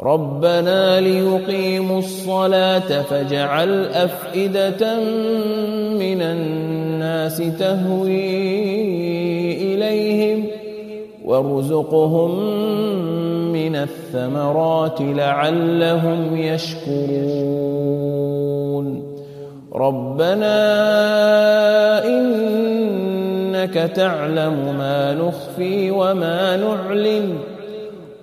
ربنا ليقيموا الصلاة فاجعل أفئدة من الناس تهوي إليهم وارزقهم من الثمرات لعلهم يشكرون. ربنا إنك تعلم ما نخفي وما نعلن.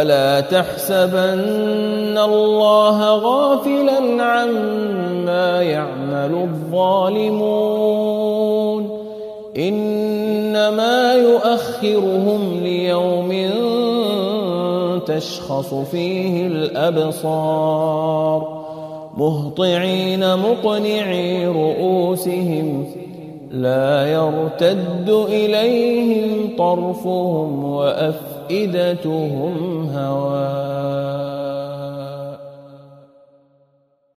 ولا تحسبن الله غافلا عما يعمل الظالمون انما يؤخرهم ليوم تشخص فيه الابصار مهطعين مقنعي رؤوسهم لا يرتد إليهم طرفهم وأفئدتهم هواء